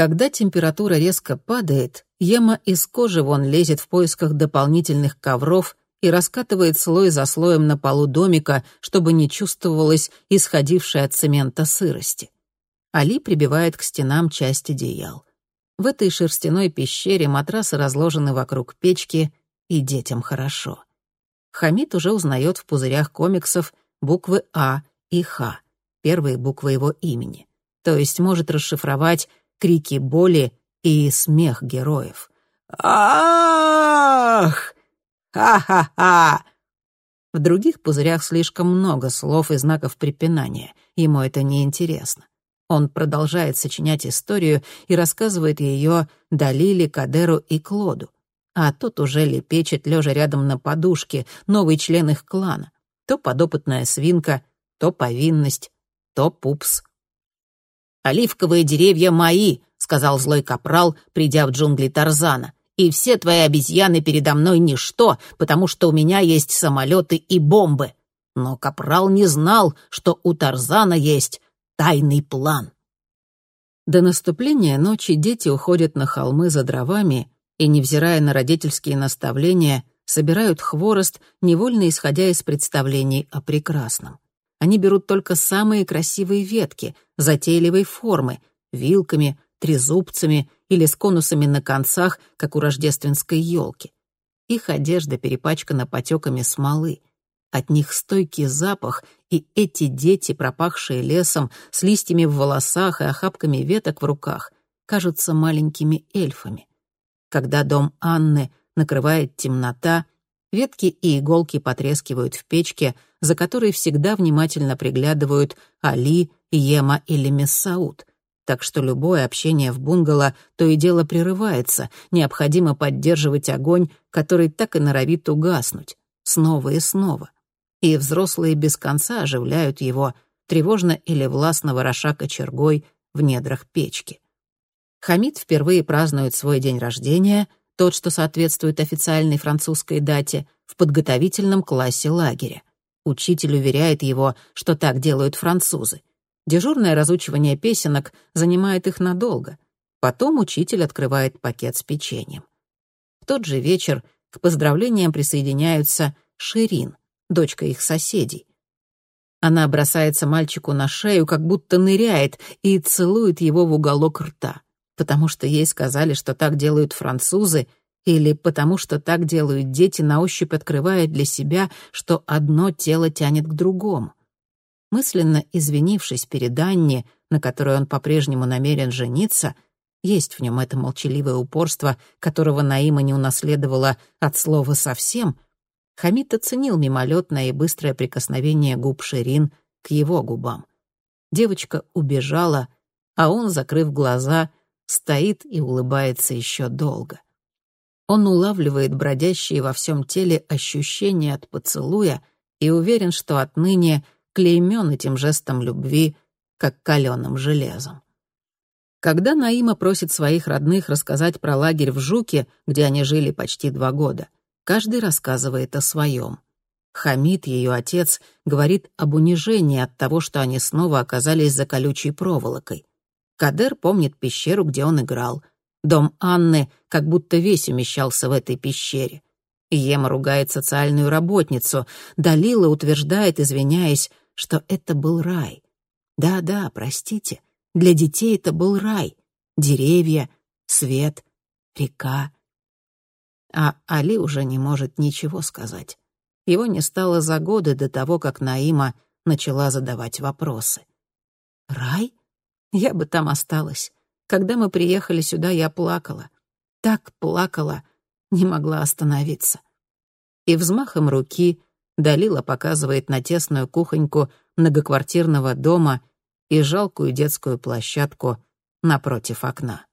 Когда температура резко падает, Ема из кожи вон лезет в поисках дополнительных ковров и раскатывает слой за слоем на полу домика, чтобы не чувствовалось исходившей от цемента сырости. Али прибивает к стенам часть одеял. В этой шерстяной пещере матрасы разложены вокруг печки, и детям хорошо. Хамид уже узнает в пузырях комиксов буквы А и Х, первые буквы его имени, то есть может расшифровать крики боли и смех героев. «Ах! Ха-ха-ха!» В других пузырях слишком много слов и знаков препинания. Ему это не интересно. Он продолжает сочинять историю и рассказывает ее Далиле, Кадеру и Клоду. А тот уже лепечет, лежа рядом на подушке, новый член их клана. То подопытная свинка, то повинность, то пупс. «Оливковые деревья мои», — сказал злой капрал, придя в джунгли Тарзана. «И все твои обезьяны передо мной ничто, потому что у меня есть самолеты и бомбы». Но капрал не знал, что у Тарзана есть тайный план. До наступления ночи дети уходят на холмы за дровами и, невзирая на родительские наставления, собирают хворост, невольно исходя из представлений о прекрасном. Они берут только самые красивые ветки, затейливой формы, вилками, трезубцами или с конусами на концах, как у рождественской елки. Их одежда перепачкана потеками смолы. От них стойкий запах, и эти дети, пропахшие лесом, с листьями в волосах и охапками веток в руках, кажутся маленькими эльфами. Когда дом Анны накрывает темнота, ветки и иголки потрескивают в печке — за которой всегда внимательно приглядывают Али, Ема или Мессауд. Так что любое общение в бунгало то и дело прерывается, необходимо поддерживать огонь, который так и норовит угаснуть, снова и снова. И взрослые без конца оживляют его, тревожно или властно вороша кочергой в недрах печки. Хамид впервые празднует свой день рождения, тот, что соответствует официальной французской дате, в подготовительном классе лагеря. Учитель уверяет его, что так делают французы. Дежурное разучивание песенок занимает их надолго. Потом учитель открывает пакет с печеньем. В тот же вечер к поздравлениям присоединяются Ширин, дочка их соседей. Она бросается мальчику на шею, как будто ныряет, и целует его в уголок рта, потому что ей сказали, что так делают французы — или потому что так делают дети, на ощупь открывая для себя, что одно тело тянет к другому. Мысленно извинившись перед Анне, на которой он по-прежнему намерен жениться, есть в нем это молчаливое упорство, которого Наима не унаследовала от слова совсем, Хамид оценил мимолетное и быстрое прикосновение губ Ширин к его губам. Девочка убежала, а он, закрыв глаза, стоит и улыбается еще долго. Он улавливает бродящие во всем теле ощущения от поцелуя и уверен, что отныне клеймен этим жестом любви, как каленым железом. Когда Наима просит своих родных рассказать про лагерь в Жуке, где они жили почти два года, каждый рассказывает о своем. Хамид, ее отец, говорит об унижении от того, что они снова оказались за колючей проволокой. Кадер помнит пещеру, где он играл. Дом Анны как будто весь умещался в этой пещере. Ема ругает социальную работницу. Далила утверждает, извиняясь, что это был рай. Да-да, простите, для детей это был рай. Деревья, свет, река. А Али уже не может ничего сказать. Его не стало за годы до того, как Наима начала задавать вопросы. «Рай? Я бы там осталась. Когда мы приехали сюда, я плакала. Так плакала, не могла остановиться. И взмахом руки Далила показывает на тесную кухоньку многоквартирного дома и жалкую детскую площадку напротив окна.